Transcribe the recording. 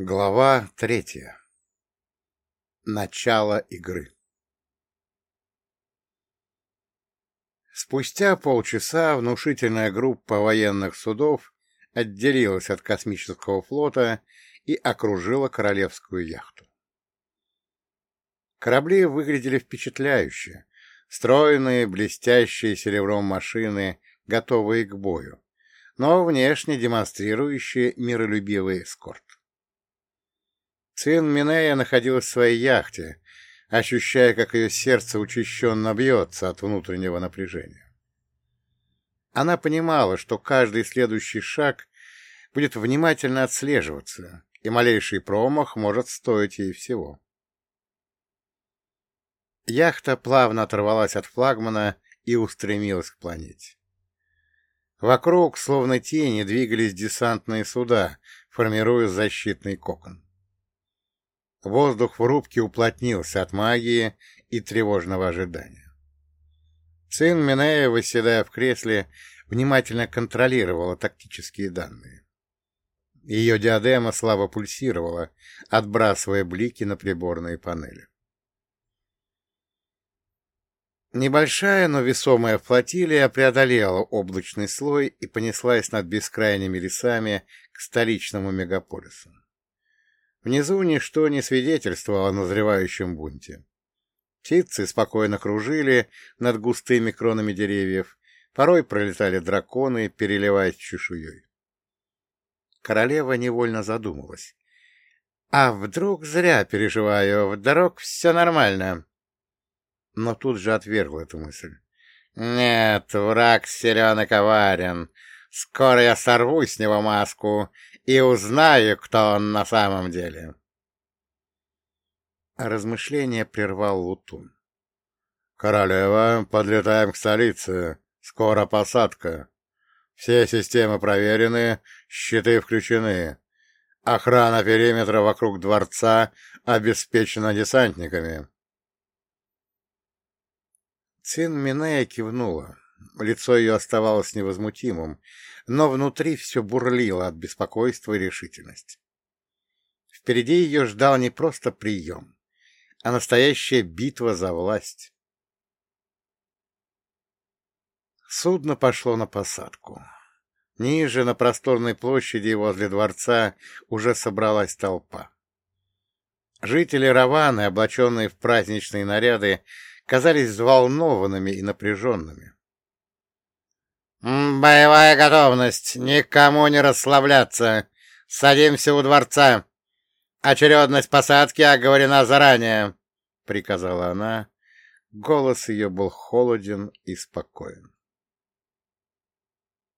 Глава третья. Начало игры. Спустя полчаса внушительная группа военных судов отделилась от космического флота и окружила королевскую яхту. Корабли выглядели впечатляюще, стройные, блестящие серебром машины, готовые к бою, но внешне демонстрирующие миролюбивый эскорт. Цин Минея находилась в своей яхте, ощущая, как ее сердце учащенно бьется от внутреннего напряжения. Она понимала, что каждый следующий шаг будет внимательно отслеживаться, и малейший промах может стоить ей всего. Яхта плавно оторвалась от флагмана и устремилась к планете. Вокруг, словно тени, двигались десантные суда, формируя защитный кокон. Воздух в рубке уплотнился от магии и тревожного ожидания. Цин Минея, выседая в кресле, внимательно контролировала тактические данные. Ее диадема слабо пульсировала, отбрасывая блики на приборные панели. Небольшая, но весомая флотилия преодолела облачный слой и понеслась над бескрайними лесами к столичному мегаполису. Внизу ничто не свидетельствовало о назревающем бунте. Птицы спокойно кружили над густыми кронами деревьев, порой пролетали драконы, переливаясь чешуей. Королева невольно задумалась. «А вдруг зря переживаю, вдруг все нормально?» Но тут же отвергла эту мысль. «Нет, враг силен и коварен. Скоро я сорву с него маску и узнаю, кто он на самом деле. Размышление прервал Лутун. «Королева, подлетаем к столице. Скоро посадка. Все системы проверены, щиты включены. Охрана периметра вокруг дворца обеспечена десантниками». Цин Минея кивнула. Лицо ее оставалось невозмутимым, но внутри все бурлило от беспокойства и решительности. Впереди ее ждал не просто прием, а настоящая битва за власть. Судно пошло на посадку. Ниже, на просторной площади возле дворца, уже собралась толпа. Жители Раваны, облаченные в праздничные наряды, казались взволнованными и напряженными. «Боевая готовность! Никому не расслабляться! Садимся у дворца! Очередность посадки оговорена заранее!» — приказала она. Голос ее был холоден и спокоен.